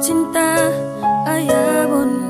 cinta ayah bunda.